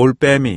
올빼미